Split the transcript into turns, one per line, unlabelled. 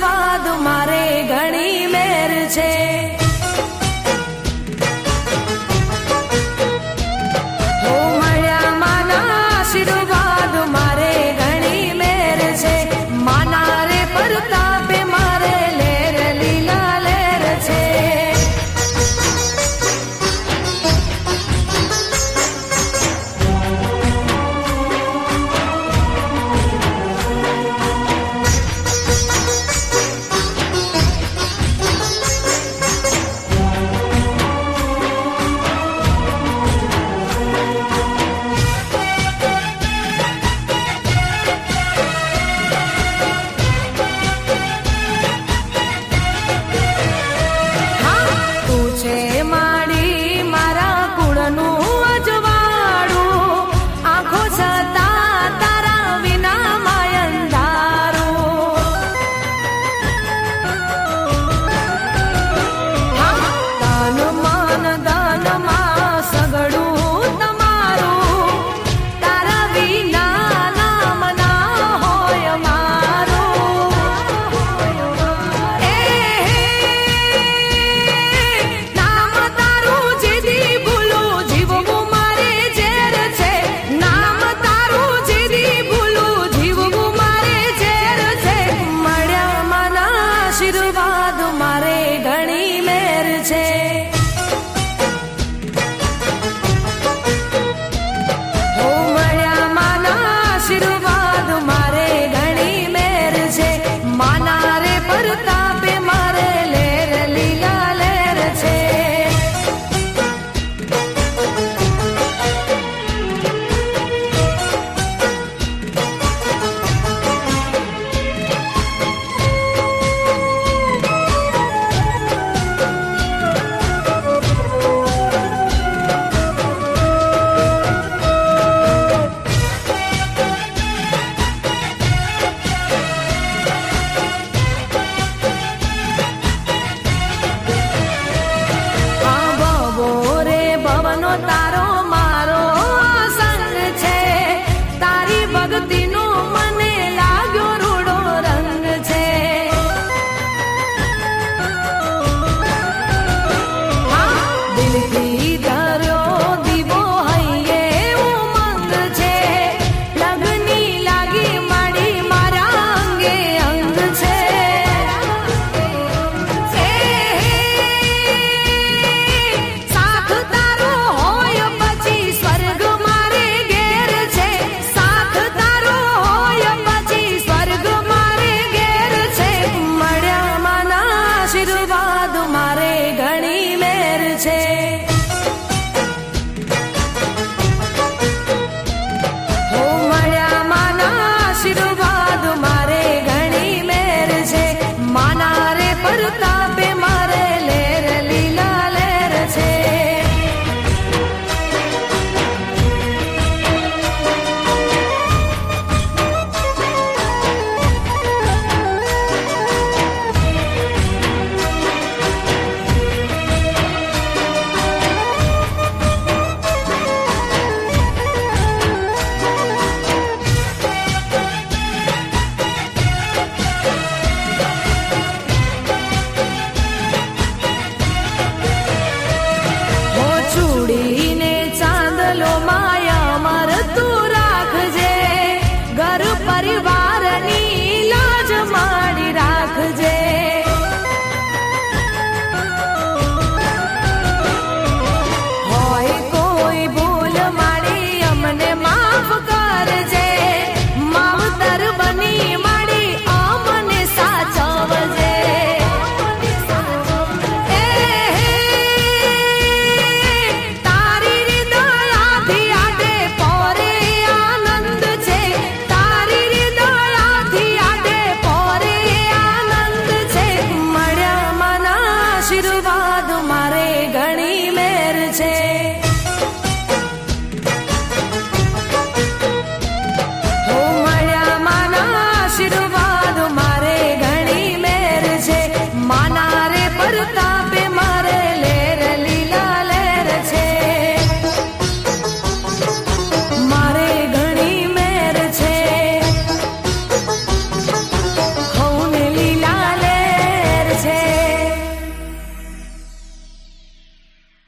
વાદ મારે ઘણી મેર છે. Sara.